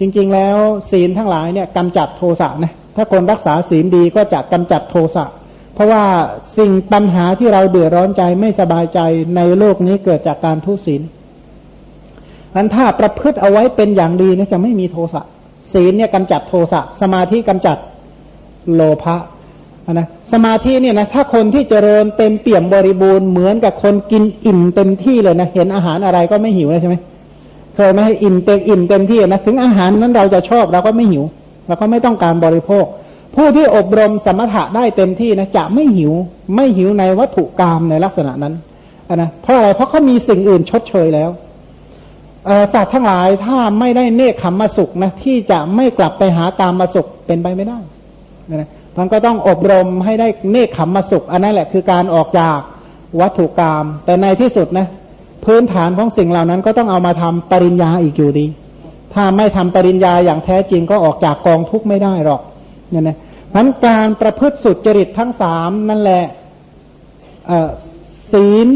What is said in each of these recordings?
จริง ๆ แล้วศีลทั้งหลายเนี่ยกำจัดโทสะนะถ้าคนรักษาศีลดีก็จะกำจัดโทสะเพราะว่าสิ่งปัญหาที่เราเดือดร้อนใจไม่สบายใจในโลกนี้เกิดจากการทุศีลนั้นถ้าประพฤติเอาไว้เป็นอย่างดีนี่ยจะไม่มีโทสะศีลเนี่ยกำจัดโทสะสมาธิกำจัดโลภะนะสมาธิเนี่ยนะถ้าคนที่เจริญเต็มเปี่ยมบริบูรณ์เหมือนกับคนกินอิ่มเต็มที่เลยนะเห็นอาหารอะไรก็ไม่หิวเลยใช่ไหม เคยไม่ให้อิ่มเต็มอิ่มเต็มที่นะถึงอาหารนั้นเราจะชอบเราก็ไม่หิวเราก็ไม่ต้องการบริโภค ผู้ที่อบรมสมถะได้เต็มที่นะจะไม่หิว ไม่หิวในวัตถุกรรมในลักษณะนั้นนะเพราะอะไรเพราะเขามีสิ่งอื่นชดเชยแล้วสัตว์ทั้งหลายถ้าไม่ได้เนคขมมาสุขนะที่จะไม่กลับไปหาตามมาสุขเป็นไปไม่ได้นะมันก็ต้องอบรมให้ได้เนคขมมาสุข อันนั้นแหละคือการออกจากวัตถุกรรมแต่ในที่สุดนะ พื้นฐานของสิ่งเหล่านั้นก็ต้องเอามาทำปริญญาอีกอยู่ดี ถ้าไม่ทำปริญญาอย่างแท้จริงก็ออกจากกองทุกข์ไม่ได้หรอกเนี่ยนะนั้นการประพฤติสุดจริตทั้งสามนั่นแหละศีล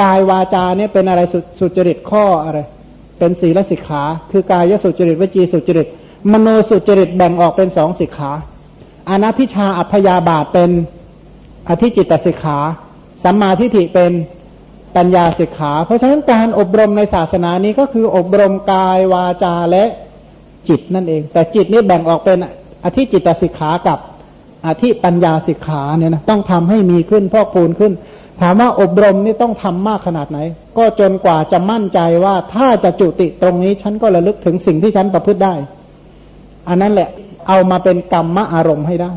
กายวาจาเนี่ยเป็นอะไรสุจริตข้ออะไร เป็นศีลสิกขา คือกายสุจริตวจีสุจริต มโนสุจริตแบ่งออกเป็นสองสิกขาอนัพิชาอัพยาบาทเป็นอธิจิตตสิกขา สัมมาทิฏฐิเป็น ปัญญาสิกขา เพราะฉะนั้นการอบรมในศาสนานี้ก็คืออบรมกายวาจาและจิตนั่นเอง แต่จิตนี่แบ่งออกเป็นอธิจิตสิกขากับอธิปัญญาสิกขาเนี่ยนะต้องทำให้มีขึ้นพอกพูนขึ้น ถามว่าอบรมนี่ต้องทำมากขนาดไหน ก็จนกว่าจะมั่นใจว่าถ้าจะจุติตรงนี้ฉันก็ระลึกถึงสิ่งที่ฉันประพฤติได้ อันนั้นแหละเอามาเป็นกรรมะอารมณ์ให้ได้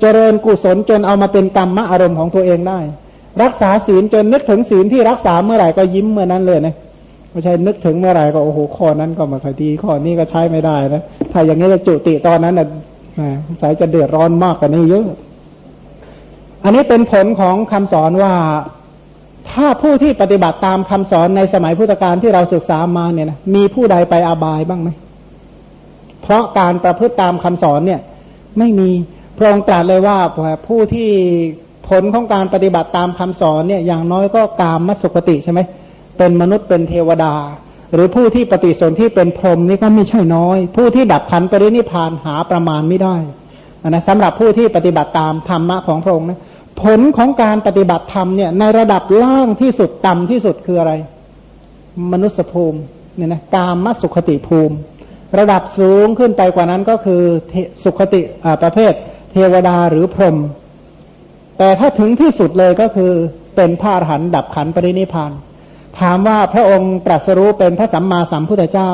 เจริญกุศลจนเอามาเป็นกรรมะอารมณ์ของตัวเองได้ รักษาศีลจนนึกถึงศีลที่รักษาเมื่อไหร่ก็ยิ้มเมื่อนั้นเลยนะไม่ใช่นึกถึงเมื่อไหร่ก็โอ้โหข้อนั้นก็มาคดีข้อนี้ก็ใช้ไม่ได้นะถ้าอย่างนี้จะจุติตอนนั้นนะสายจะเดือดร้อนมากกว่านี้เยอะ อันนี้เป็นผลของคำสอนว่าถ้าผู้ที่ปฏิบัติตามคำสอนในสมัยพุทธกาลที่เราศึกษามาเนี่ยนะมีผู้ใดไปอบายบ้างไหมเพราะการประพฤติตามคำสอนเนี่ย ไม่มีพระองค์ตรัสเลยว่าผู้ที่ ผลของการปฏิบัติตามคำสอนเนี่ยอย่างน้อยก็กามมสุขติใช่ไหมเป็นมนุษย์เป็นเทวดา หรือผู้ที่ปฏิสนธิเป็นพรหมนี่ก็ไม่ใช่น้อย ผู้ที่ดับขันปรินิพานหาประมาณไม่ได้นะสำหรับผู้ที่ปฏิบัติตามธรรมะของพระองค์นะผลของการปฏิบัติธรรมเนี่ยในระดับล่างที่สุดต่ำที่สุดคืออะไร มนุษยภูมิเนี่ยนะกามมสุขติภูมิ ระดับสูงขึ้นไปกว่านั้นก็คือสุขติประเภทเทวดาหรือพรหม แต่ถ้าถึงที่สุดเลยก็คือเป็นพระอรหันต์ดับขันปรินิพาน ถามว่าพระองค์ตรัสรู้เป็นพระสัมมาสัมพุทธเจ้า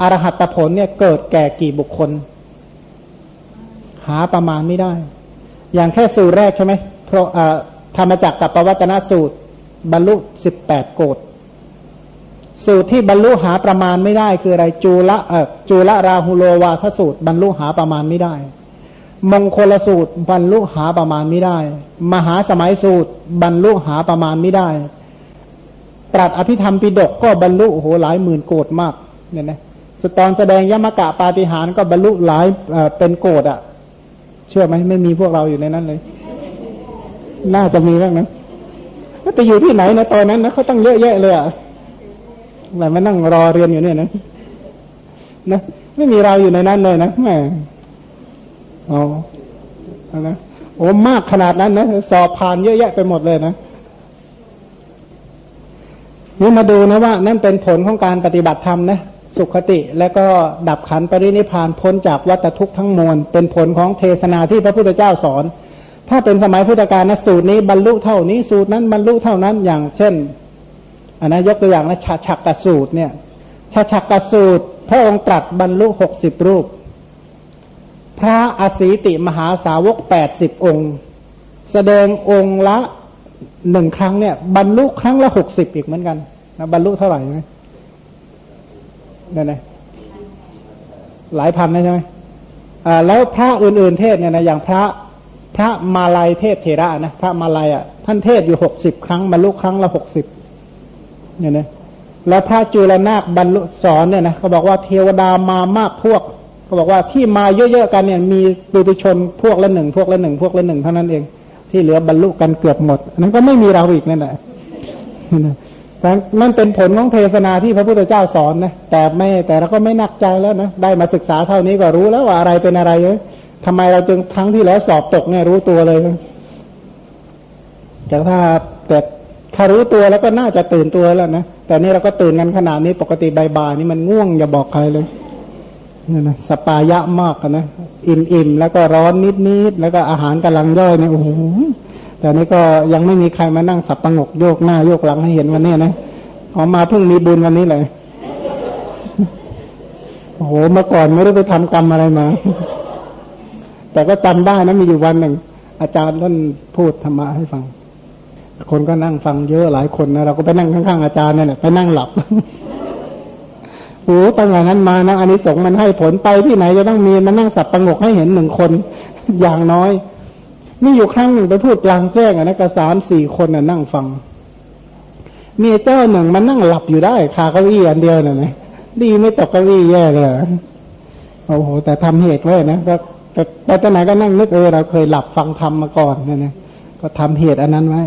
อารหัตผลเนี่ยเกิดแก่กี่บุคคล หาประมาณไม่ได้ อย่างแค่สูตรแรกใช่ไหมเพราะธรรมจักรกับปวัตนสูตร บรรลุสิบแปดโกดสูตรที่บรรลุหาประมาณไม่ได้ คืออะไรจูละเออจูละราหุโลวาทสูตร บรรลุหาประมาณไม่ได้ มงคลสูตรบรรลุหาประมาณไม่ได้ มหาสมัยสูตรบรรลุหาประมาณไม่ได้ ตรัสอภิธรรมปิดกก็บรรลุโอ้โหหลายหมื่นโกดมากเนี่ยนะสตอนแสดงยมกะปาฏิหารก็บรรลุหลายเเป็นโกดอะ่ะ เชื่อไหมไม่มีพวกเราอยู่ในนั้นเลย น่าจะมีบ้างนะไปอยู่ที่ไหนนะตอนนั้นนะเขาตั้งเยอะแยะเลยอะ่ะแบบมานั่งรอเรียนอยู่เนี่ยนะนะไม่มีเราอยู่ในนั้นเลยนะแม่ อ๋อนะโอ้มากขนาดนั้นนะสอบผ่านเยอะแยะไปหมดเลยนะนี่มาดูนะว่า นั่นเป็นผลของการปฏิบัติธรรมนะสุขติ และก็ดับขันปรินิพานพ้นจากวัฏทุกข์ทั้งมวลเป็นผลของเทศนาที่พระพุทธเจ้าสอน ถ้าเป็นสมัยพุทธกาลนะสูตรนี้บรรลุเท่านี้สูตรนั้นบรรลุเท่านั้นอย่างเช่นอันนะยกตัวอย่างนะชาชักกสูตรเนี่ยชาชักกสูตร พระองค์ตรัสบรรลุหกสิบรูป พระอสีติมหาสาวกแปดสิบองค์ แสดงองค์ละหนึ่งครั้งเนี่ย บรรลุครั้งละหกสิบอีกเหมือนกันนะบรรลุเท่าไหร่ไหมนั่นไงหลายพันนะใช่ไหมอ่าแล้วพระอื่นๆเทศเนี่ยนะอย่างพระพระมาลายเทศเทระนะพระมาลายอะท่านเทศอยู่หกสิบครั้งบรรลุครั้งละหกสิบเนี่ยนะแล้วพระจุลนาคบรรลุสอนเนี่ยนะเขาบอกว่าเทวดามามากพวก เขาบอกว่าที่มาเยอะๆกันเนี่ย มีปุถุชนพวกละหนึ่งพวกละหนึ่งพวกละหนึ่งเท่านั้นเอง ที่เหลือบรรลุกันเกือบหมดนั้นก็ไม่มีเราอีกนั่นแหละนั่นเป็นผลของเทศนาที่พระพุทธเจ้าสอนนะแต่ไม่แต่เราก็ไม่หนักใจแล้วนะได้มาศึกษาเท่านี้ก็รู้แล้วว่าอะไรเป็นอะไรเลยทำไมเราจึงทั้งที่แล้วสอบตกเนี่ยรู้ตัวเลยแต่ถ้าแต่ถ้ารู้ตัวแล้วก็น่าจะตื่นตัวแล้วนะแต่นี่เราก็ตื่นกันขนาดนี้ปกติบ่ายๆนี่มันง่วงอย่าบอกใครเลย นี่ยนะสปายะมากนะอิ่มๆแล้วก็ร้อนนิดๆแล้วก็อาหารกำลังย่อยเนี่ยโอ้โหแต่นี่ก็ยังไม่มีใครมานั่งสับประงกโยกหน้าโยกหลังให้เห็นวันนี้นะออกมาเพิ่งมีบุญวันนี้เลยโอ้โหเมื่อก่อนไม่ได้ไปทำกรรมอะไรมา แต่ก็จำได้นะมีอยู่วันหนึ่ง อาจารย์ท่านพูดธรรมะให้ฟัง คนก็นั่งฟังเยอะหลายคนนะเราก็ไปนั่งข้างๆอาจารย์เนี่ยไปนั่งหลับ โอ้ตั้งแต่นั้นมานะอันนี้สงมันให้ผลไปที่ไหนจะต้องมีมานั่งสับประงกให้เห็นหนึ่งคน อย่างน้อยมีอยู่ครั้งหนึ่งไปพูดกลางแจ้งอะนะกระสามสี่คนน่ะนั่งฟัง มีเจ้าหนึ่งมันนั่งหลับอยู่ได้คาเก้าอี้อันเดียวน่ะนะดีไม่ตกเก้าอี้แย่เลยโอ้โห แต่ทำเหตุไว้นะก็แต่ไปตไหนก็นั่งนึกเออเราเคยหลับฟังธรรมมาก่อนนะนะก็ทำเหตุอันนั้นไว้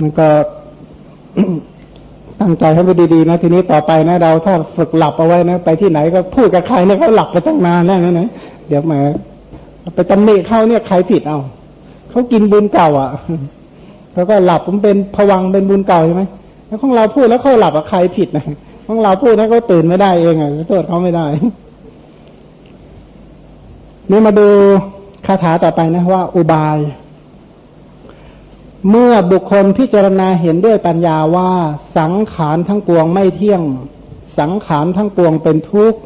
มันก็ ตั้งใจให้ไปดีๆนะทีนี้ต่อไปนะเราถ้าฝึกหลับเอาไว้นะ ไปที่ไหนก็พูดกับใครเนี่ยเขาหลับไปตั้งนานแล้วนะนะเดี๋ยวมาไปตำหนิเขาเนี่ยใครผิดเอาเขากินบุญเก่า อะเขาก็หลับผมเป็นผวังเป็นบุญเก่าใช่ไหมแล้วของเราพูดแล้วเขาหลับอะใครผิดนะของเราพูดแล้วเขาตื่นไม่ได้เองอะโทษเขาไม่ได้ นี่มาดูคาถาต่อไปนะว่า อุบาย เมื่อบุคคลพิจารณาเห็นด้วยปัญญาว่าสังขารทั้งปวงไม่เที่ยง สังขารทั้งปวงเป็นทุกข์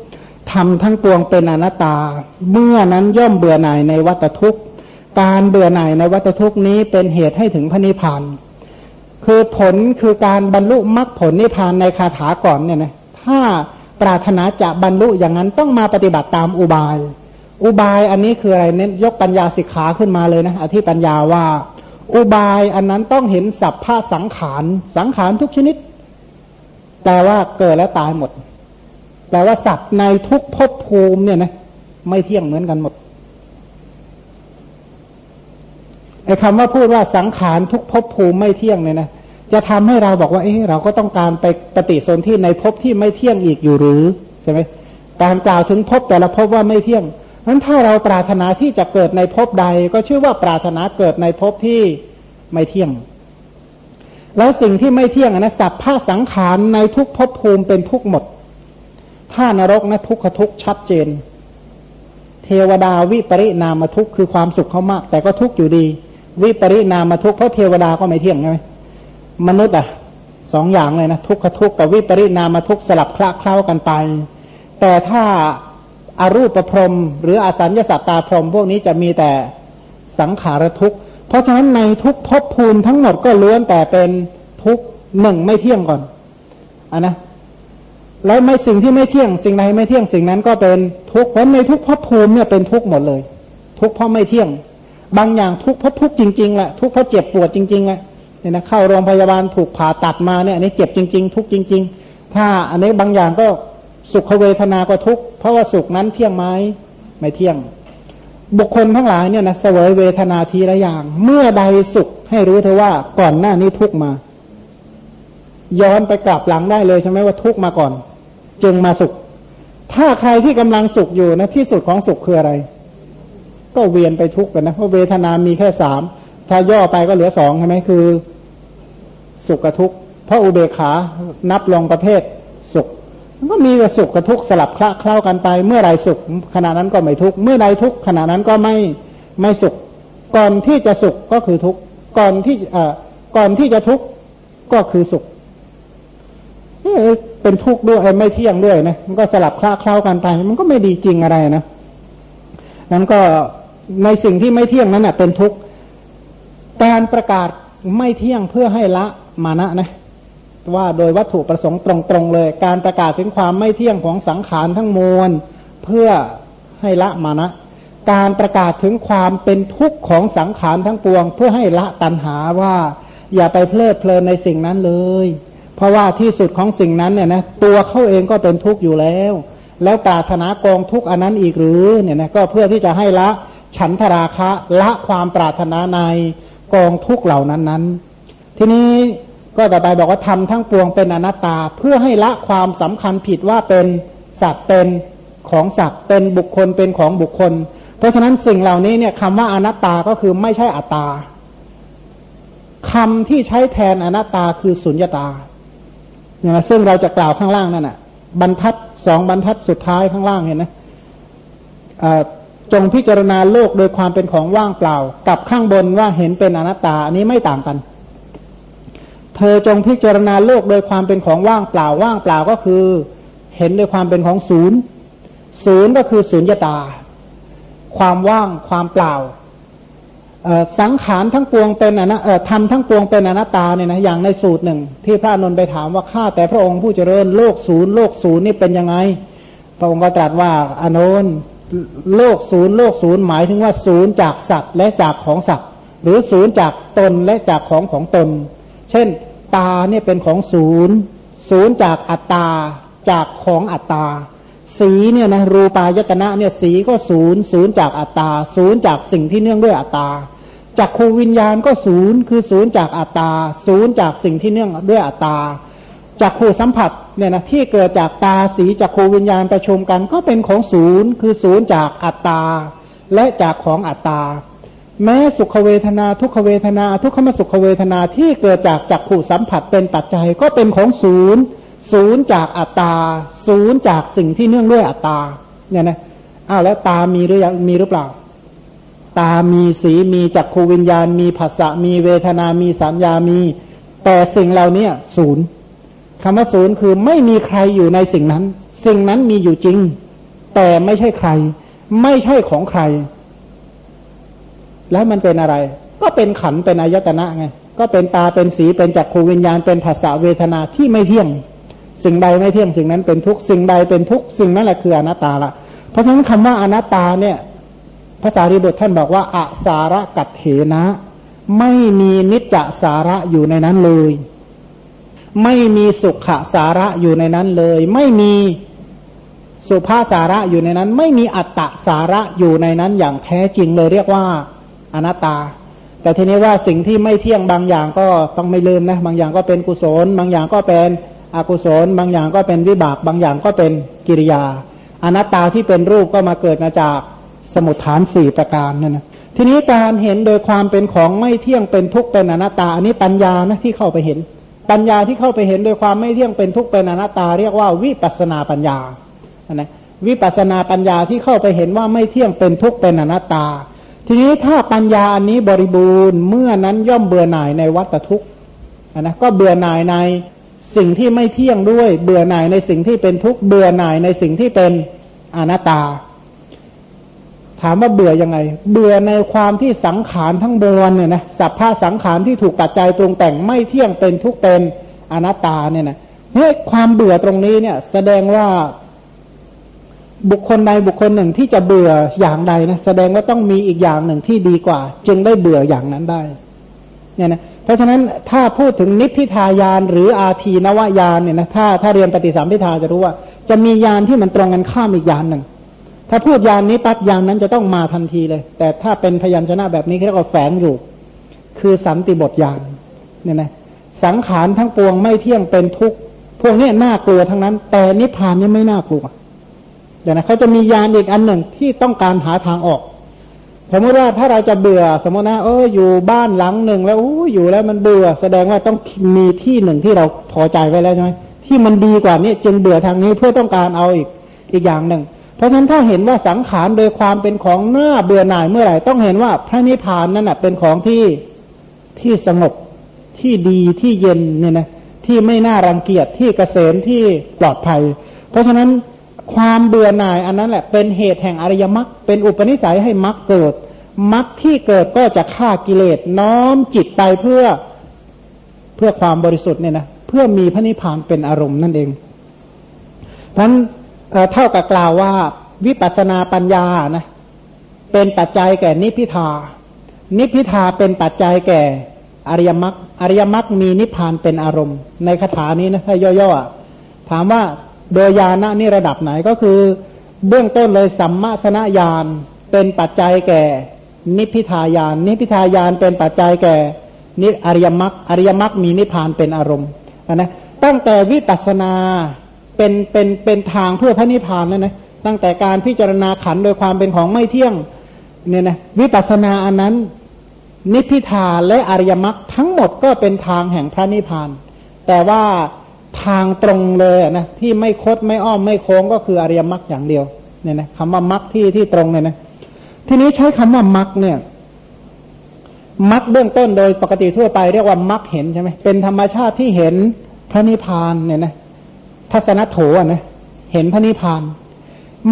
ทำทั้งปวงเป็นอนัตตา เมื่อนั้นย่อมเบื่อหน่ายในวัตทุกข์ การเบื่อหน่ายในวัตทุกข์นี้เป็นเหตุให้ถึงพระนิพพานคือผลคือการบรรลุมรรคผลนิพพานในคาถาก่อนเนี่ยนะถ้าปรารถนาจะบรรลุอย่างนั้นต้องมาปฏิบัติตามอุบาย อุบายอันนี้คืออะไรเน้นยกปัญญาสิกขาขึ้นมาเลยนะอธิปัญญาว่า อุบายอันนั้นต้องเห็นสัพพะสังขาร สังขารทุกชนิดแต่ว่าเกิดแล้วตายหมดแต่ว่าสัตว์ในทุกภพภูมิเนี่ยนะไม่เที่ยงเหมือนกันหมดไอ้คำว่าพูดว่าสังขารทุกภพภูมิไม่เที่ยงเนี่ยนะจะทำให้เราบอกว่าเออเราก็ต้องการไปปฏิสนธิในภพที่ไม่เที่ยงอีกอยู่หรือใช่ไหมการกล่าวถึงภพแต่ละภพว่าไม่เที่ยง นั้นถ้าเราปรารถนาที่จะเกิดในภพใด ก็ชื่อว่าปรารถนาเกิดในภพที่ไม่เที่ยง แล้วสิ่งที่ไม่เที่ยงนะสัพพะสังขารในทุกภพภูมิเป็นทุกหมด ถ้านรกนะทุกขทุกชัดเจน เทวดาวิปริณามทุกคือความสุขเขามาก แต่ก็ทุกอยู่ดี วิปริณามทุกข์เพราะเทวดาก็ไม่เที่ยงใช่ไหมมนุษย์อะสองอย่างเลยนะทุกขทุกข์กับวิปริณามทุกข์สลับคละเคล้ากันไป แต่ถ้า อรูปพรมหรืออสัญญาสัตตาพรมพวกนี้จะมีแต่สังขารทุกข์ เพราะฉะนั้นในทุกภพภูมิทั้งหมดก็ล้วนแต่เป็นทุกหนึ่งไม่เที่ยงก่อนอันนะแล้วไม่สิ่งที่ไม่เที่ยง สิ่งใดไม่เที่ยงสิ่งนั้นก็เป็นทุกข์เพราะในทุกภพภูมิเนี่ยเป็นทุกข์หมดเลย ทุกข์เพราะไม่เที่ยง บางอย่างทุกข์เพราะทุกข์จริงๆแหละทุกข์เพราะเจ็บปวดจริงๆแหละเนี่ยนะเข้าโรงพยาบาลถูกผ่าตัดมาเนี่ยอันนี้เจ็บจริง ๆ ทุกข์จริง ๆ ถ้าอันนี้บางอย่างก็ สุขเวทนาก็ทุกข์เพราะว่าสุขนั้นเที่ยงไหมไม่เที่ยง บุคคลทั้งหลายเนี่ยนะเสวยเวทนาทีละอย่าง เมื่อใดสุขให้รู้เธอว่าก่อนหน้านี้ทุกข์มา ย้อนไปกลับหลังได้เลยใช่ไหมว่าทุกข์มาก่อน จึงมาสุข ถ้าใครที่กำลังสุขอยู่นะที่สุดของสุขคืออะไร ก็เวียนไปทุกข์กันนะเพราะเวทนามีแค่สามถ้าย่อไปก็เหลือสองใช่ไหมคือ สุขกับทุกข์เพราะอุเบกขานับลงประเภท มันก็มีแต่สุขกับทุกข์สลับคละเคล้ากันไป เมื่อไรสุขขณะนั้นก็ไม่ทุกข์เมื่อใดทุกข์ขณะนั้นก็ไม่ไม่สุข ก่อนที่จะสุขก็คือทุกข์ก่อนที่เอ่อก่อนที่จะทุกข์ก็คือสุขเป็นทุกข์ด้วยไม่เที่ยงด้วยนะมันก็สลับคละเคล้ากันไป มันก็ไม่ดีจริงอะไรนะนั้นก็ในสิ่งที่ไม่เที่ยงนั้นเป็นทุกข์การประกาศไม่เที่ยงเพื่อให้ละมานะนะ ว่าโดยวัตถุประสงค์ตรงๆเลย การประกาศถึงความไม่เที่ยงของสังขารทั้งมวล เพื่อให้ละมานะ การประกาศถึงความเป็นทุกข์ของสังขารทั้งปวง เพื่อให้ละตัณหาว่า อย่าไปเพลิดเพลินในสิ่งนั้นเลย เพราะว่าที่สุดของสิ่งนั้นเนี่ยนะตัวเขาเองก็เป็นทุกข์อยู่แล้ว แล้วปรารถนากองทุกขอันนั้นอีกหรือเนี่ยนะก็เพื่อที่จะให้ละฉันทราคะละความปรารถนาในกองทุกขเหล่านั้นนั้น ทีนี้ ก็ต่อไปบอกว่าทำทั้งปวงเป็นอนัตตา เพื่อให้ละความสำคัญผิดว่าเป็นสัตว์เป็นของสัตว์เป็นบุคคลเป็นของบุคคล เพราะฉะนั้นสิ่งเหล่านี้เนี่ยคำว่าอนัตตาก็คือไม่ใช่อัตตาคำที่ใช้แทนอนัตตาคือสุญญตาเนี่ยซึ่งเราจะกล่าวข้างล่างนั่นน่ะ บรรทัดสองบรรทัดสุดท้ายข้างล่างเห็นไหมจงพิจารณาโลกโดยความเป็นของว่างเปล่า กับข้างบนว่าเห็นเป็นอนัตตาอันนี้ไม่ต่างกัน อจงพิจารณาโลกโดยความเป็นของว่างเปล่าว่างเปล่าก็คือ เห็นโดยความเป็นของศูนย์ศูนย์ก็คือศูนย์ยตา ความว่างความเปล่าสังขารทั้งปวงเป็นอนัตทำทั้งปวงเป็นอนัตตาเนี่ยนะอย่างในสูตรหนึ่ง ที่พระนนท์ไปถามว่าข้าแต่พระองค์ผู้เจริญโลกศูนย์โลกศูนย์นี่เป็นยังไง พระองค์ก็ตรัสว่าอานนท์โลกศูนย์โลกศูนย์หมายถึงว่าศูนย์จากสัตว์และจากของสัตว์หรือศูนย์จากตนและจากของของตน เช่น ตาเนี่ยเป็นของศูนย์ ศูนย์จากอัตตาจากของอัตตา สีเนี่ยนะรูปายตนะเนี่ยสีก็ศูนย์ศูนย์จากอัตตา ศูนย์จากสิ่งที่เนื่องด้วยอัตตาจากคูวิญญาณก็ศูนย์คือศูนย์จากอัตตา ศูนย์จากสิ่งที่เนื่องด้วยอัตตาจากขูสัมผัสเนี่ยนะที่เกิดจากตาสีจากขูวิญญาณประชุมกันก็เป็นของศูนย์คือศูนย์จากอัตตา และจากของอัตตา แม้สุขเวทนาทุกขเวทนา ทุกขมสุขเวทนาที่เกิดจากจักขู่สัมผัสเป็นปัจจัยก็เป็นของศูนย์ศูนย์จากอัตตา ศูนย์จากสิ่งที่เนื่องด้วยอัตตาเนี่ยนะอ้าวแล้วตามีหรือยังมีหรือเปล่า ตามีสีมีจักขูวิญญาณ มีภาษะมีเวทนา มีสัญญามี แต่สิ่งเหล่านี้ศูนย์คำว่าศูนย์คือไม่มีใครอยู่ในสิ่งนั้น สิ่งนั้นมีอยู่จริง แต่ไม่ใช่ใคร ไม่ใช่ของใคร แล้วมันเป็นอะไร ก็เป็นขันเป็นอายตนะไง ก็เป็นตาเป็นสีเป็นจักรคูวิญญาณเป็นภาษาเวทนาที่ไม่เที่ยง สิ่งใดไม่เที่ยงสิ่งนั้นเป็นทุกสิ่งใดเป็นทุกสิ่งนั้นแหละคืออนัตตาละเพราะฉะนั้นคำว่าอนัตตาเนี่ยภาษาริบุตรท่านบอกว่าอาสาระกัตเถนะ ไม่มีนิจจสาระอยู่ในนั้นเลย ไม่มีสุขสาระอยู่ในนั้นเลย ไม่มีสุภาสาระอยู่ในนั้น ไม่มีอัตตสาระอยู่ในนั้นอย่างแท้จริงเลยเรียกว่า อนัตตา แต่ทีนี้ว่าสิ่งที่ไม่เที่ยงบางอย่างก็ต้องไม่ลืมนะ บางอย่างก็เป็นกุศล บางอย่างก็เป็นอกุศล บางอย่างก็เป็นวิบาก บางอย่างก็เป็นกิริยา อนัตตาที่เป็นรูปก็มาเกิดมาจากสมุทฐานสี่ประการนั่นนะทีนี้การเห็นโดยความเป็นของไม่เที่ยงเป็นทุกข์เป็นอนัตตา อันนี้ปัญญานะที่เข้าไปเห็น ปัญญาที่เข้าไปเห็นโดยความไม่เที่ยงเป็นทุกข์เป็นอนัตตา เรียกว่าวิปัสนาปัญญานะวิปัสนาปัญญาที่เข้าไปเห็นว่าไม่เที่ยงเป็นทุกข์เป็นอนัตตา ทีนี้ถ้าปัญญาอันนี้บริบูรณ์เมื่อนั้นย่อมเบื่อหน่ายในวัฏทุกข์นะก็เบื่อหน่ายในสิ่งที่ไม่เที่ยงด้วย เบื่อหน่ายในสิ่งที่เป็นทุกข์เบื่อหน่ายในสิ่งที่เป็นอนัตตา ถามว่าเบื่อยังไง เบื่อในความที่สังขารทั้งบวนเนี่ยนะสัพพะสังขารที่ถูกปัจจัยปรุงแต่งไม่เที่ยงเป็นทุกเป็นอนัตตาเนี่ยนะเฮ้ยความเบื่อตรงนี้เนี่ย แสดงว่า บุคคลใดบุคคลหนึ่งที่จะเบื่ออย่างใดนะแสดงว่าต้องมีอีกอย่างหนึ่งที่ดีกว่า จึงได้เบื่ออย่างนั้นได้เนี่ยนะเพราะฉะนั้นถ้าพูดถึงนิพพิทายานหรืออาทีนวายานเนี่ยนะถ้าถ้าเรียนปฏิสัมพิทาจะรู้ว่า จะมียานที่มันตรงกันข้ามอีกยานหนึ่ง ถ้าพูดยานนี้ปั๊บยานนั้นจะต้องมาทันทีเลย แต่ถ้าเป็นพยัญชนะแบบนี้เรียกว่าแฝงอยู่ คือสันติบทยานเนี่ยนะสังขารทั้งปวงไม่เที่ยงเป็นทุกข์พวกนี้น่ากลัวทั้งนั้น แต่นิพพานนี่ไม่น่ากลัว เดี๋ยวนะเขาจะมียานอีกอันหนึ่งที่ต้องการหาทางออก สมมติว่าถ้าเราจะเบื่อสมมตินะเอออยู่บ้านหลังหนึ่งแล้วออยู่แล้วมันเบื่อ แสดงว่าต้องมีที่หนึ่งที่เราพอใจไว้แล้วใช่ไหมที่มันดีกว่านี้จึงเบื่อทางนี้เพื่อต้องการเอาอีกอีกอย่างหนึ่ง เพราะฉะนั้นถ้าเห็นว่าสังขารโดยความเป็นของหน้าเบื่อหน่ายเมื่อไหร่ต้องเห็นว่าพระนิพพานนั่นเป็นของที่ที่สงบที่ดีที่เย็นเนี่ยนะที่ไม่น่ารังเกียจที่เกษมที่ปลอดภัย เพราะฉะนั้น ความเบื่อหน่ายอันนั้นแหละเป็นเหตุแห่งอริยมรรคเป็นอุปนิสัยให้มรรคเกิดมรรคที่เกิดก็จะฆ่ากิเลสน้อมจิตไปเพื่อเพื่อความบริสุทธิ์เนี่ยนะเพื่อมีพระนิพพานเป็นอารมณ์นั่นเองทั้นเท่ากับกล่าวว่าวิปัสสนาปัญญานะเป็นปัจจัยแก่นิพิทา นิพิทาเป็นปัจจัยแก่อริยมรรคอริยมรรคมีนิพพานเป็นอารมณ์ ในคาถานี้นะถ้าย่อๆถามว่า โดยญาณนี่ระดับไหนก็คือ เบื้องต้นเลยสัมมาสนญาณเป็นปัจจัยแก่ นิพิทายาน นิพิทายานเป็นปัจจัยแก่นิอริยมรรคอริยมรรคมีนิพพานเป็นอารมณ์นะตั้งแต่วิปัสสนาเป็นเป็นเป็นทางเพื่อพระนิพพานแล้วนะตั้งแต่การพิจารณาขันโดยความเป็นของไม่เที่ยงเนี่ยนะวิปัสสนาอันนั้น นิพพิทาและอริยมรรคทั้งหมดก็เป็นทางแห่งพระนิพพาน แต่ว่า ทางตรงเลยนะที่ไม่คดไม่อ้อมไม่โค้งก็คืออริยมรรคอย่างเดียวเนี่ยนะคำว่ามรรคที่ที่ตรงเนี่ยนะทีนี้ใช้คำว่ามรรคเนี่ยมรรคเบื้องต้นโดยปกติทั่วไปเรียกว่ามรรคเห็นใช่ไหมเป็นธรรมชาติที่เห็นพระนิพพานเนี่ยนะทัศนโถนะเห็นพระนิพพาน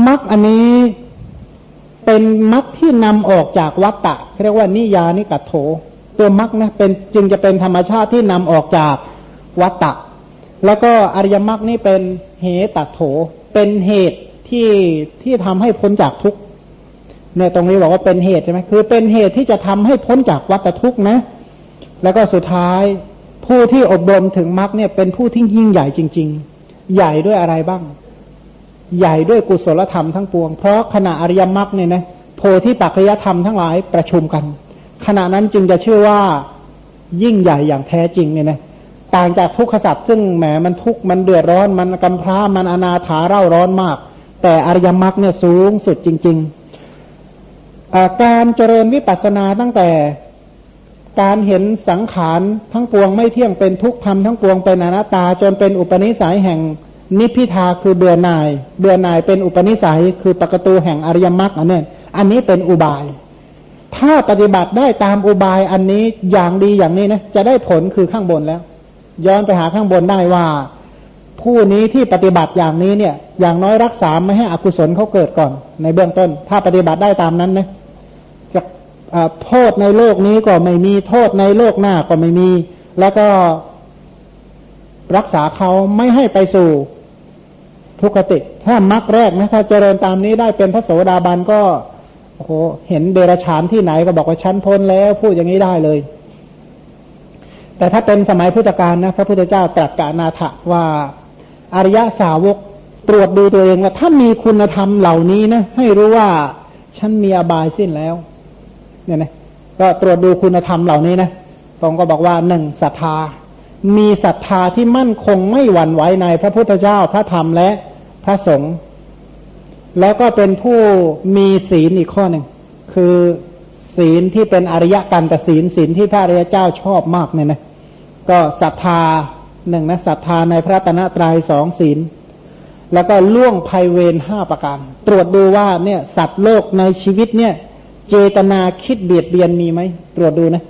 มรรคอันนี้เป็นมรรคที่นำออกจากวัตตะเรียกว่านิยานิกัตโถ ตัวมรรคนะเป็นจึงจะเป็นธรรมชาติที่นำออกจากวัตตะ แล้วก็อริยมรรคนี่เป็นเหตัดโถ เป็นเหตุที่ที่ทำให้พ้นจากทุกข์เนี่ยตรงนี้บอกว่าเป็นเหตุใช่ไหมคือเป็นเหตุที่จะทำให้พ้นจากวัฏทุกข์นะ แล้วก็สุดท้ายผู้ที่อบรมถึงมรรคเนี่ยเป็นผู้ที่ยิ่งใหญ่จริง ๆ ใหญ่ด้วยอะไรบ้าง ใหญ่ด้วยกุศลธรรมทั้งปวง เพราะขณะอริยมรรคเนี่ยนะโพธิปัจจยธรรมทั้งหลายประชุมกัน ขณะนั้นจึงจะชื่อว่ายิ่งใหญ่อย่างแท้จริงเนี่ยนะ ต่างจากทุกขสัตว์ซึ่งแหมมันทุกมันเดือดร้อนมันกำพร้ามันอนาถาเร่าร้อนมาก แต่อริยมรรคเนี่ยสูงสุดจริง ๆ การเจริญวิปัสสนาตั้งแต่การเห็นสังขารทั้งปวงไม่เที่ยงเป็นทุกข์ธรรมทั้งปวงเป็นอนัตตา จนเป็นอุปนิสัยแห่งนิพพิทาคือเบื่อหน่าย เบื่อหน่ายเป็นอุปนิสัยคือปกตูแห่งอริยมรรคอันนี้อันนี้เป็นอุบาย ถ้าปฏิบัติได้ตามอุบายอันนี้อย่างดีอย่างนี้นะจะได้ผลคือข้างบนแล้ว ย้อนไปหาข้างบนได้ว่า ผู้นี้ที่ปฏิบัติอย่างนี้เนี่ย อย่างน้อยรักษาไม่ให้อกุศลเขาเกิดก่อน ในเบื้องต้น ถ้าปฏิบัติได้ตามนั้นนะจะโทษในโลกนี้ก็ไม่มีโทษในโลกหน้าก็ไม่มี แล้วก็รักษาเขาไม่ให้ไปสู่ทุกขติ ถ้ามรรคแรกนะถ้าเจริญตามนี้ได้เป็นพระโสดาบันก็โอ้โหเห็นเดรฉานที่ไหนก็บอกว่าชั้นพ้นแล้วพูดอย่างนี้ได้เลย แต่ถ้าเป็นสมัยพุทธกาลนะพระพุทธเจ้าตรัสกานาถว่าอริยสาวกตรวจดูตัวเองว่าถ้ามีคุณธรรมเหล่านี้นะให้รู้ว่าฉันมีอบายสิ้นแล้ว เนี่ยนะก็ตรวจดูคุณธรรมเหล่านี้นะตรงก็บอกว่าหนึ่งศรัทธา มีศรัทธาที่มั่นคงไม่หวั่นไหวในพระพุทธเจ้าพระธรรมและพระสงฆ์แล้วก็เป็นผู้มีศีลอีกข้อหนึ่งคือศีลที่เป็นอริยกันแต่ศีลศีลที่พระอริยเจ้าชอบมากเนี่ยนะ ก็ศรัทธาหนึ่งนะศรัทธาในพระตนะตรายสองศีล แล้วก็ล่วงภัยเวรห้าประการ ตรวจดูว่าเนี่ยสัตว์โลกในชีวิตเนี่ย เจตนาคิดเบียดเบียนมีไหมตรวจดูนะ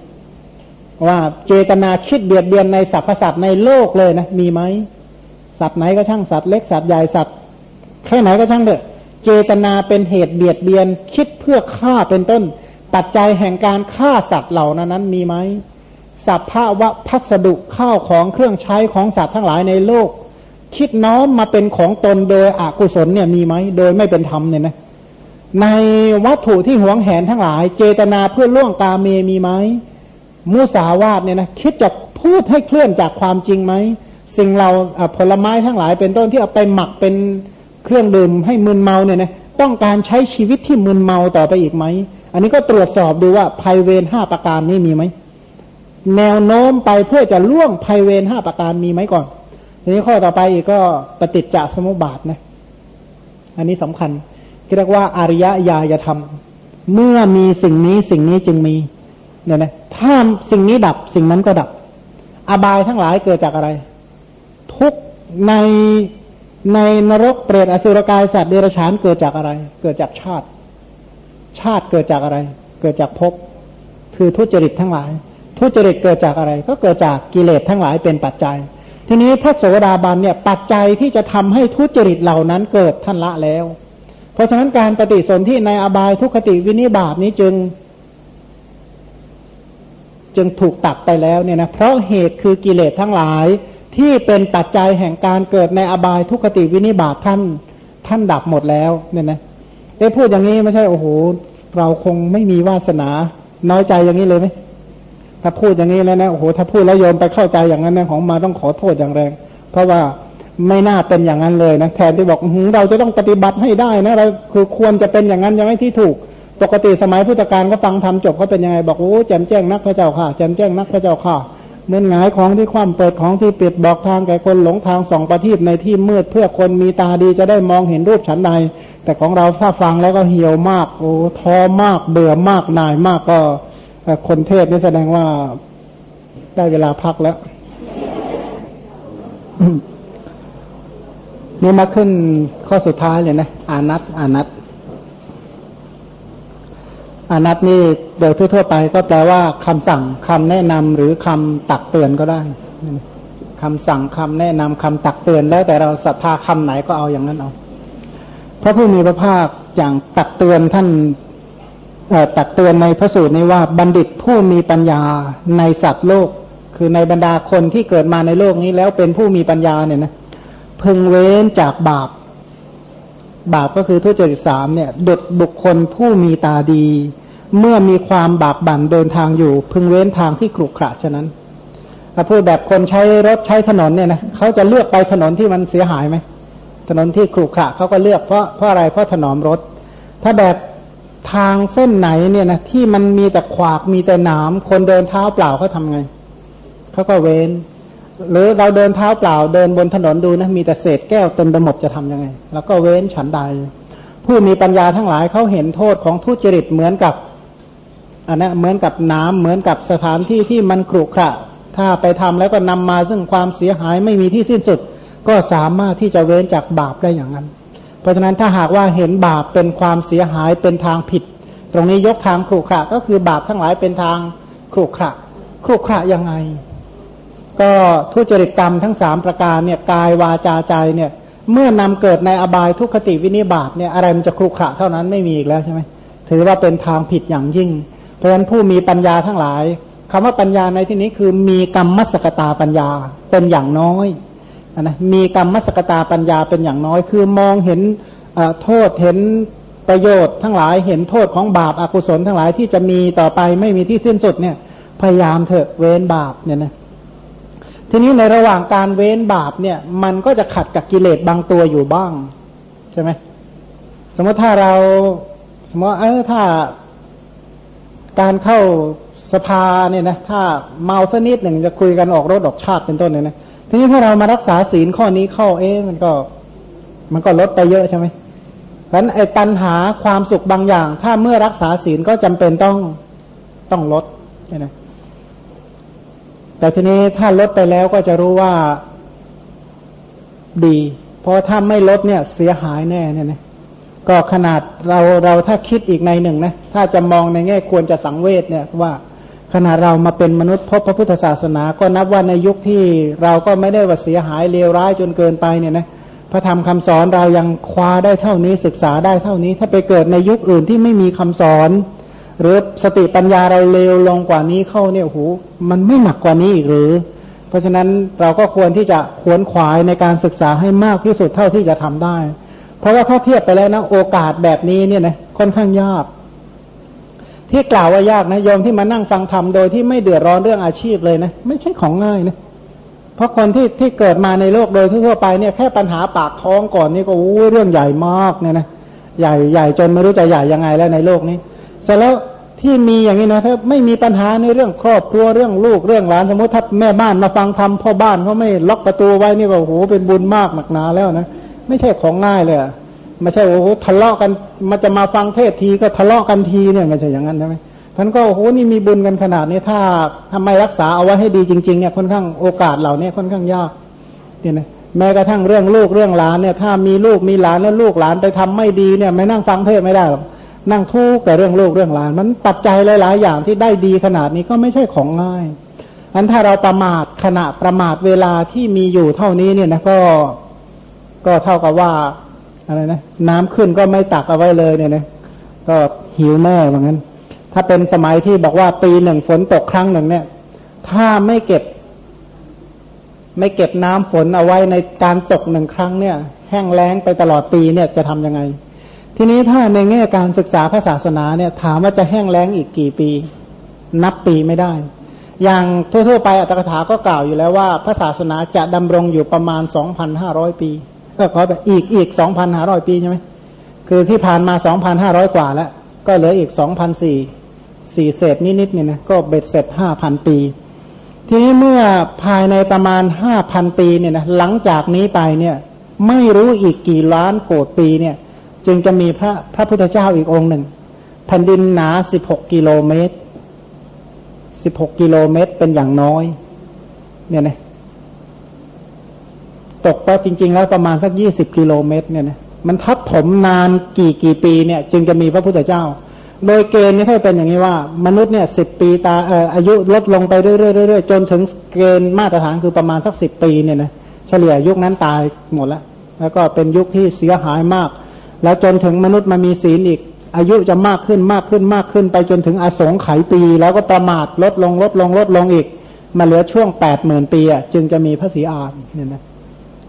ว่าเจตนาคิดเบียดเบียนในสรรพสัตว์ในโลกเลยนะมีไหมสัตว์ไหนก็ช่างสัตว์เล็กสัตว์ใหญ่สัตว์แค่ไหนก็ช่างเถอะเจตนาเป็นเหตุเบียดเบียน คิดเพื่อฆ่าเป็นต้น ปัจจัยแห่งการฆ่าสัตว์เหล่านั้นนั้นมีไหม สัพพะวะพัสดุข้าวของเครื่องใช้ของสัตว์ทั้งหลายในโลก คิดน้อมมาเป็นของตนโดยอกุศลเนี่ยมีไหมโดยไม่เป็นธรรมเนี่ยนะในวัตถุที่หวงแหนทั้งหลาย เจตนาเพื่อล่วงกาเมมีไหมมุสาวาทเนี่ยนะคิดจะพูดให้เคลื่อนจากความจริงไหมสิ่งเราผลไม้ทั้งหลายเป็นต้นที่เอาไปหมักเป็นเครื่องดื่มให้มึนเมาเนี่ยนะต้องการใช้ชีวิตที่มึนเมาต่อไปอีกไหมอันนี้ก็ตรวจสอบดูว่าภัยเวรห้าประการนี้มีไหม แนวโน้มไปเพื่อจะล่วงภัยเวรห้าประการมีไหมก่อนทีนี้ข้อต่อไปอีกก็ปฏิจจสมุปบาทนะ อันนี้สำคัญเรียกว่าอริยญาณธรรม เมื่อมีสิ่งนี้สิ่งนี้จึงมีเนี่ยนะถ้าสิ่งนี้ดับสิ่งนั้นก็ดับ อบายทั้งหลายเกิดจากอะไร ทุกในในนรกเปรตอสุรกายสัตว์เดรัจฉานเกิดจากอะไร เกิดจากชาติ ชาติเกิดจากอะไร เกิดจากภพคือทุจริตทั้งหลาย ทุจริตเกิดจากอะไร ก็เกิดจากกิเลสทั้งหลายเป็นปัจจัย ทีนี้พระโสดาบันเนี่ยปัจจัยที่จะทำให้ทุจริตเหล่านั้นเกิดท่านละแล้ว เพราะฉะนั้นการปฏิสนธิในอบายทุกขติวินิบาตนี้จึง จึงถูกตัดไปแล้วเนี่ยนะเพราะเหตุคือกิเลสทั้งหลายที่เป็นปัจจัยแห่งการเกิดในอบายทุกขติวินิบาตท่านท่านดับหมดแล้วเนี่ยนะเอ้พูดอย่างนี้ไม่ใช่โอ้โหเราคงไม่มีวาสนา น้อยใจอย่างนี้เลยไหม ถ้าพูดอย่างนี้แล้วนะโอ้โหถ้าพูดแล้วโยมไปเข้าใจอย่างนั้นนะของมาต้องขอโทษอย่างแรง เพราะว่าไม่น่าเป็นอย่างนั้นเลยนะแทนที่บอกเราจะต้องปฏิบัติให้ได้นะเราคือควรจะเป็นอย่างนั้นยังไม่ที่ถูก ปกติสมัยพุทธกาลก็ฟังธรรมจบเขาเป็นยังไงบอกโอ้แจ่มแจ้งนักพระเจ้าค่ะแจ่มแจ้งนักพระเจ้าค่ะเมือนหงายของที่คว่ำเปิดของที่ปิดบอกทางแก่คนหลงทางส่องประทีปในที่มืดเพื่อคนมีตาดีจะได้มองเห็นรูปฉันใด แต่ของเราถ้าฟังแล้วก็เหี่ยวมากโอ้ท้อมากเบื่อมากนายมากก็ คนเทศนี่แสดงว่าได้เวลาพักแล้วนี่มาขึ้นข้อสุดท้ายเลยนะ อานัตอานัตอานัตนี่โดยทั่วๆไปก็แปลว่าคำสั่งคำแนะนำหรือคำตักเตือนก็ได้คำสั่งคำแนะนำคำตักเตือนแล้วแต่เราศรัทธาคำไหนก็เอาอย่างนั้นเอาพระผู้มีพระภาคอย่างตักเตือนท่าน ตักเตือนในพระสูตรนี้ว่าบัณฑิตผู้มีปัญญาในสัตว์โลก คือในบรรดาคนที่เกิดมาในโลกนี้แล้วเป็นผู้มีปัญญาเนี่ยนะพึงเว้นจากบาป บาปก็คือทุจริตสามเนี่ยดุดบุคคลผู้มีตาดี เมื่อมีความบาปบั่นเดินทางอยู่ พึงเว้นทางที่ขรุขระฉะนั้นถ้าพูดแบบคนใช้รถใช้ถนนเนี่ยนะเขาจะเลือกไปถนนที่มันเสียหายไหมถนนที่ขรุขระเขาก็เลือกเพราะเพราะอะไรเพราะถนอมรถ ถ้าแบบ ทางเส้นไหนเนี่ยนะที่มันมีแต่ขวากมีแต่หนามคนเดินเท้าเปล่าเขาทำไงเขาก็เว้น หรือเราเดินเท้าเปล่าเดินบนถนนดูนะมีแต่เศษแก้วเต็มไปหมดจะทํำยังไง แล้วก็เว้นฉันใด ผู้มีปัญญาทั้งหลายเขาเห็นโทษของทุจริตเหมือนกับอันนะเหมือนกับน้ำเหมือนกับสถานที่ที่มันกรุขระถ้าไปทำแล้วก็นำมาซึ่งความเสียหายไม่มีที่สิ้นสุด ก็สามารถที่จะเว้นจากบาปได้อย่างนั้น เพราะฉะนั้นถ้าหากว่าเห็นบาปเป็นความเสียหายเป็นทางผิด ตรงนี้ยกทางขรุขระก็คือบาปทั้งหลายเป็นทางขรุขระขรุขระยังไง ก็ทุจริตกรรมทั้งสามประการเนี่ยกายวาจาใจเนี่ยเมื่อนำเกิดในอบายทุกขติวินิบาตเนี่ยอะไรมันจะครุขระเท่านั้นไม่มีอีกแล้วใช่ไหมถือว่าเป็นทางผิดอย่างยิ่ง เพราะฉะนั้นผู้มีปัญญาทั้งหลายคำว่าปัญญาในที่นี้คือมีกรรมมัสกตาปัญญาเป็นอย่างน้อย นะมีกรรมมัสกตาปัญญาเป็นอย่างน้อย คือมองเห็นโทษเห็นประโยชน์ทั้งหลายเห็นโทษของบาปอากุศลทั้งหลายที่จะมีต่อไปไม่มีที่สิ้นสุดเนี่ย พยายามเถอะเว้นบาปเนี่ยนะทีนี้ในระหว่างการเว้นบาปเนี่ย มันก็จะขัดกับกิเลสบางตัวอยู่บ้างใช่ไหมสมมติถ้าเรา สมมติเออถ้าการเข้าสภาเนี่ยนะถ้าเมาสักนิดหนึ่งจะคุยกันออกรถออกชาติเป็นต้นเนี่ยนะ ทีนี้ถ้าเรามารักษาศีลข้อนี้เข้าเอ๊ะมันก็ มันก็ลดไปเยอะใช่ไหมเพราะนั้นไอ้ปัญหาความสุขบางอย่าง ถ้าเมื่อรักษาศีลก็จำเป็นต้องต้องลดใช่ไหมแต่ทีนี้ถ้าลดไปแล้วก็จะรู้ว่าดี เพราะถ้าไม่ลดเนี่ยเสียหายแน่เนี่ยนะก็ขนาดเราเราถ้าคิดอีกในหนึ่งนะถ้าจะมองในแง่ควรจะสังเวชเนี่ยว่า ขณะเรามาเป็นมนุษย์พบพระพุทธศาสนา ก็นับว่าในยุคที่เราก็ไม่ได้ว่าเสียหายเลวร้ายจนเกินไปเนี่ยนะพระธรรมคำสอนเรายังคว้าได้เท่านี้ศึกษาได้เท่านี้ ถ้าไปเกิดในยุคอื่นที่ไม่มีคำสอน หรือสติปัญญาเราเลวลงกว่านี้เข้าเนี่ยโหมันไม่หนักกว่านี้อีกหรือ เพราะฉะนั้นเราก็ควรที่จะขวนขวายในการศึกษาให้มากที่สุดเท่าที่จะทำได้ เพราะว่าถ้าเทียบไปแล้วนะโอกาสแบบนี้เนี่ยนะค่อนข้างยาก ที่กล่าวว่ายากนะโยมที่มานั่งฟังธรรมโดยที่ไม่เดือดร้อนเรื่องอาชีพเลยนะไม่ใช่ของง่ายนะเพราะคนที่ที่เกิดมาในโลกโดยทั่วไปเนี่ยแค่ปัญหาปากท้องก่อนนี่ก็โอ้เรื่องใหญ่มากเนี่ยนะใหญ่ใหญ่จนไม่รู้จะใหญ่ยังไงแล้วในโลกนี้เสร็จแล้วที่มีอย่างนี้นะถ้าไม่มีปัญหาในเรื่องครอบครัวเรื่องลูกเรื่องหลานสมมติถ้าแม่บ้านมาฟังธรรมพ่อบ้านเขาไม่ล็อกประตูไว้นี่ก็โอ้โหเป็นบุญมากหนักหนาแล้วนะไม่ใช่ของง่ายเลย ไม่ใช่โอ้โหทะเลาะกันมันจะมาฟังเทศทีก็ทะเลาะกันทีเนี่ยไม่ใช่อย่างนั้นใช่ไหมท่านก็โอ้โหนี่มีบุญกันขนาดนี้ถ้าทำไมรักษาเอาไว้ให้ดีจริงๆเนี่ยค่อนข้างโอกาสเหล่านี้ค่อนข้างยากเนี่ยนะแม้กระทั่งเรื่องลูกเรื่องหลานเนี่ย ถ้ามีลูกมีหลานแล้วลูกหลานไปทำไม่ดีเนี่ยไม่นั่งฟังเทศไม่ได้หรอกนั่งทุกข์แต่เรื่องลูกเรื่องหลาน มันปัจจัยหลาย ๆ อย่างที่ได้ดีขนาดนี้ก็ไม่ใช่ของง่ายอันถ้าเราประมาทขณะประมาทเวลาที่มีอยู่เท่านี้เนี่ยนะก็ก็เท่ากับว่า อะไรนะน้ำขึ้นก็ไม่ตักเอาไว้เลยเนี่ยนะก็หิวแน่เหมือนกันถ้าเป็นสมัยที่บอกว่าปีหนึ่งฝนตกครั้งหนึ่งเนี่ย ถ้าไม่เก็บ ไม่เก็บน้ำฝนเอาไว้ในการตกหนึ่งครั้งเนี่ย แห้งแล้งไปตลอดปีเนี่ยจะทํำยังไง ทีนี้ถ้าในแง่การศึกษาพระศาสนาเนี่ย ถามว่าจะแห้งแล้งอีกกี่ปี นับปีไม่ได้ อย่างทั่วๆไปอัตถกถาก็กล่าวอยู่แล้วว่าพระศาสนาจะดำรงอยู่ประมาณสองพันห้าร้อยปี ก็ขอแบบอีกอีกสองพันห้าร้อยปีใช่ไหมคือที่ผ่านมาสองพันห้าร้อยกว่าแล้วก็ก็เหลืออีกสองพันสี่สี่เศษนิดๆเนี่ยนะก็เบ็ดเสร็จห้าพันปี ทีนี้เมื่อภายในประมาณห้าพันปีเนี่ยนะหลังจากนี้ไปเนี่ย ไม่รู้อีกกี่ล้านโกดปีเนี่ย จึงจะมีพระพระพุทธเจ้าอีกองค์หนึ่งแผ่นดินหนาสิบหกกิโลเมตรสิบหกกิโลเมตรเป็นอย่างน้อย เนี่ยนะ ตกก็จริง ๆ แล้วประมาณสักยี่สิบกิโลเมตรเนี่ยนะมันทับถมนานกี่กี่ปีเนี่ยจึงจะมีพระพุทธเจ้า โดยเกณฑ์นี่ถ้าเป็นอย่างนี้ว่า มนุษย์เนี่ยสิบปีตาเอ่ออายุลดลงไปเรื่อยๆจนถึงเกณฑ์มาตรฐานคือประมาณสักสิบปีเนี่ยนะเฉลี่ยยุคนั้นตายหมดแล้วแล้วก็เป็นยุคที่เสียหายมาก แล้วจนถึงมนุษย์มามีศีลอีก อายุจะมากขึ้นมากขึ้นมากขึ้น ไปจนถึงอสงไขยปี แล้วก็ประมาทลดลงลดลงลดลงอีก มาเหลือช่วงแปดหมื่นปีอะจึงจะมีพระศรีอานเนี่ยนะ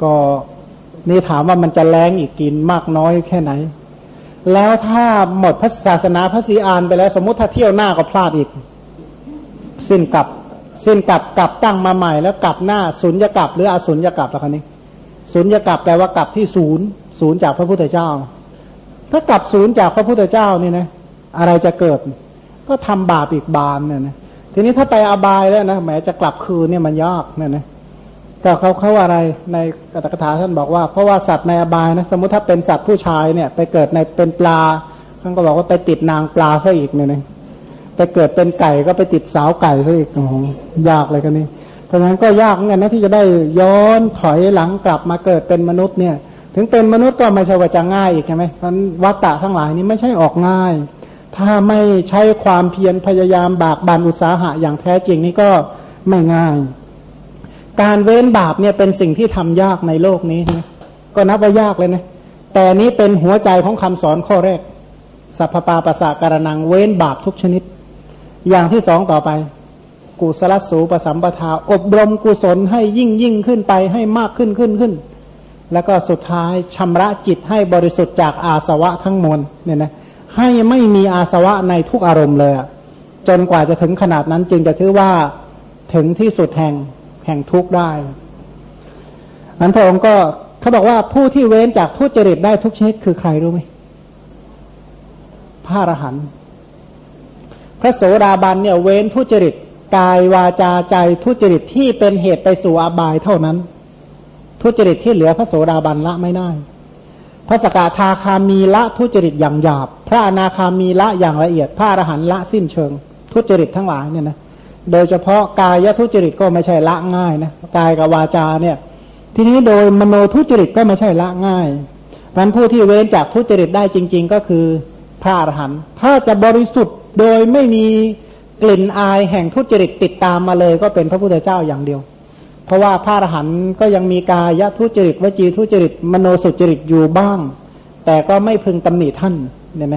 ก็นี่ถามว่ามันจะแรงอีกกินมากน้อยแค่ไหน แล้วถ้าหมดพระศาสนาพระศรีอานไปแล้ว สมมติถ้าเที่ยวหน้าก็พลาดอีก สิ้นกลับ สิ้นกลับกลับตั้งมาใหม่ แล้วกลับหน้าศูนย์จะกลับ หรืออศูนย์จะกลับละคะนี้ศูนย์จะกลับแปลว่ากลับที่ศูนย์ศูนย์จากพระพุทธเจ้า ถ้ากลับศูนย์จากพระพุทธเจ้านี่นะอะไรจะเกิด ก็ทำบาปอีกบานเนี่ยนะทีนี้ถ้าไปอบายแล้วนะแหมจะกลับคืนเนี่ยมันยากเนี่ยนะ ก็เขาเขาอะไรในกตกถาท่านบอกว่าเพราะว่าสัตว์ในอบายนะสมมติถ้าเป็นสัตว์ผู้ชายเนี่ย ไปเกิดในเป็นปลาท่านก็บอกว่าไปติดนางปลาซะอีกเนี่ยนะไปเกิดเป็นไก่ก็ไปติดสาวไก่ซะอีกโอ้โหยากเลยกันนี่เพราะฉะนั้นก็ยากเหมือนกันนะที่จะได้ย้อนถอยหลังกลับมาเกิดเป็นมนุษย์เนี่ย ถึงเป็นมนุษย์ก็ไม่ใช่ว่าจะง่ายอีกใช่ไหมเพราะวัตตะทั้งหลายนี้ไม่ใช่ออกง่าย ถ้าไม่ใช้ความเพียรพยายามบากบันอุตสาหะอย่างแท้จริงนี่ก็ไม่ง่าย การเว้นบาปเนี่ยเป็นสิ่งที่ทำยากในโลกนี้นะก็นับว่ายากเลยนะ แต่นี้เป็นหัวใจของคำสอนข้อแรก สัพพปาปะสะการนังเว้นบาปทุกชนิด อย่างที่สองต่อไป กุศลสูปสัมปทา อบรมกุศลให้ยิ่งยิ่งขึ้นไปให้มากขึ้นขึ้นขึ้น แล้วก็สุดท้ายชำระจิตให้บริสุทธิ์จากอาสวะทั้งมวลเนี่ยนะให้ไม่มีอาสวะในทุกอารมณ์เลยจนกว่าจะถึงขนาดนั้นจึงจะถือว่าถึงที่สุดแห่ง แห่งทุกข์ได้นั้นพระองค์ก็เขาบอกว่าผู้ที่เว้นจากทุจริตได้ทุกชนิดคือใครรู้ไหมพระอรหันต์พระโสดาบันเนี่ยเว้นทุจริตกายวาจาใจทุจริตที่เป็นเหตุไปสู่อบายเท่านั้น ทุจริตที่เหลือพระโสดาบันละไม่ได้ พระสกทาคามีละทุจริตอย่างหยาบ พระอนาคามีละอย่างละเอียด พระอรหันต์ละสิ้นเชิง ทุจริตทั้งหลายเนี่ยนะ โดยเฉพาะกายทุจริตก็ไม่ใช่ละง่ายนะกายกับวาจาเนี่ย ทีนี้โดยมโนทุจริตก็ไม่ใช่ละง่ายพันผู้ที่เว้นจากทุจริตได้จริง ๆ ก็คือพระอรหันต์ถ้าจะบริสุทธิ์โดยไม่มีกลิ่นอายแห่งทุจริตติดตามมาเลย ก็เป็นพระพุทธเจ้าอย่างเดียว เพราะว่าพระอรหันต์ก็ยังมีกายทุจริตวจีทุจริตมโนสุจริตอยู่บ้าง แต่ก็ไม่พึงตำหนิท่านเนี่ยไหม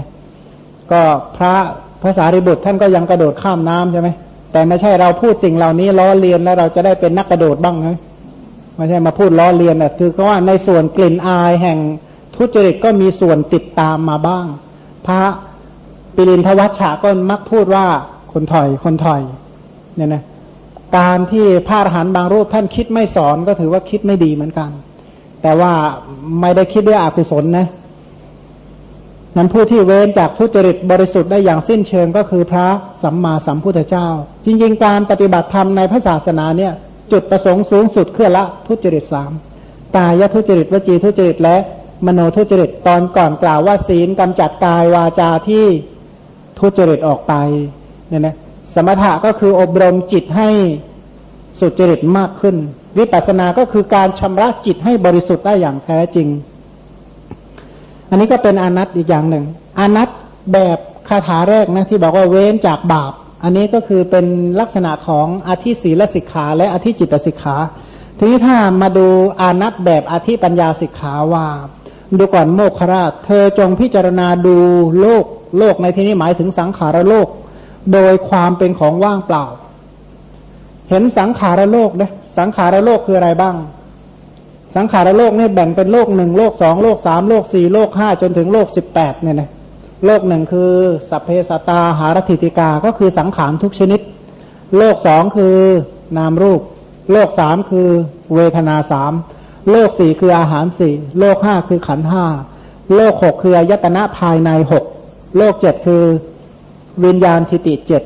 ก็พระภาษาริบุตรท่านก็ยังกระโดดข้ามน้ำใช่ไหม แต่ไม่ใช่เราพูดสิ่งเหล่านี้ล้อเลียนแล้วเราจะได้เป็นนักกระโดดบ้างนะไม่ใช่มาพูดล้อเลียนอะคือก็ว่าในส่วนกลิ่นอายแห่งทุจริตก็มีส่วนติดตามมาบ้าง พระปิรินทวัชชะก็มักพูดว่าคนถอยคนถอยเนี่ยนะการที่พระอรหันต์บางรูปท่านคิดไม่สอนก็ถือว่าคิดไม่ดีเหมือนกัน แต่ว่าไม่ได้คิดด้วยอกุศลนะ นั้นผู้ที่เว้นจากทุจริตบริสุทธิ์ได้อย่างสิ้นเชิงก็คือพระสัมมาสัมพุทธเจ้า จริงๆ การปฏิบัติธรรมในพระศาสนาเนี่ย จุดประสงค์สูงสุดคือละทุจริตสามกายทุจริตวจีทุจริตและมโนทุจริตตอนก่อนกล่าวว่าศีลกำจัดกายวาจาที่ทุจริตออกไปเนี่ยนะสมถะก็คืออบรมจิตให้สุจริตมากขึ้น วิปัสสนาก็คือการชำระจิตให้บริสุทธิ์ได้อย่างแท้จริง อันนี้ก็เป็นอนัตอีกอย่างหนึ่ง อนัตแบบคาถาแรกนะที่บอกว่าเว้นจากบาป อันนี้ก็คือเป็นลักษณะของอธิศีลสิกขา และอธิจิตสิกขา ทีนี้ถ้ามาดูอานัตแบบอธิปัญญาสิกขาว่าดูก่อนโมคราช เธอจงพิจารณาดูโลกโลกในที่นี้หมายถึงสังขารโลก โดยความเป็นของว่างเปล่า เห็นสังขารโลกนะสังขารโลกคืออะไรบ้าง สังขารโลกนี่แบ่งเป็นโลกหนึ่งโลกสองโลกสามโลกสี่โลกห้าจนถึงโลกสิบแปดเนี่ยนะโลกหนึ่งคือสัพเพสตาหารติติกาก็คือสังขารทุกชนิด โลกสองคือนามรูป โลกสามคือเวทนาสามโลกสี่คืออาหารสี่โลกห้าคือขันห้าโลกหกคืออายตนะภายในหกโลกเจ็ดคือวิญญาณทิติเจ็ด